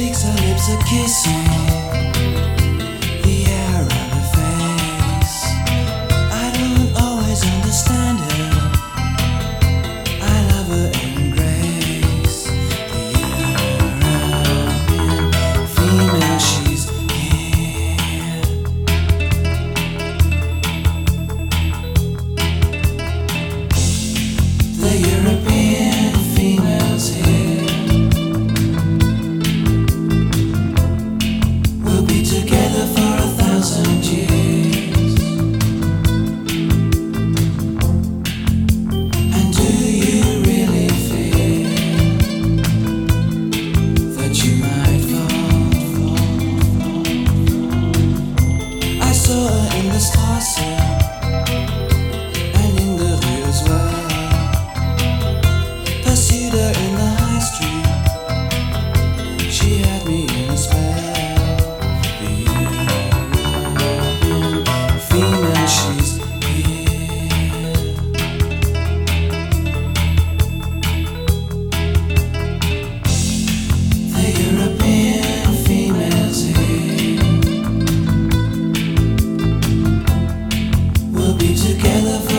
Speaks, her lips are kissing. be together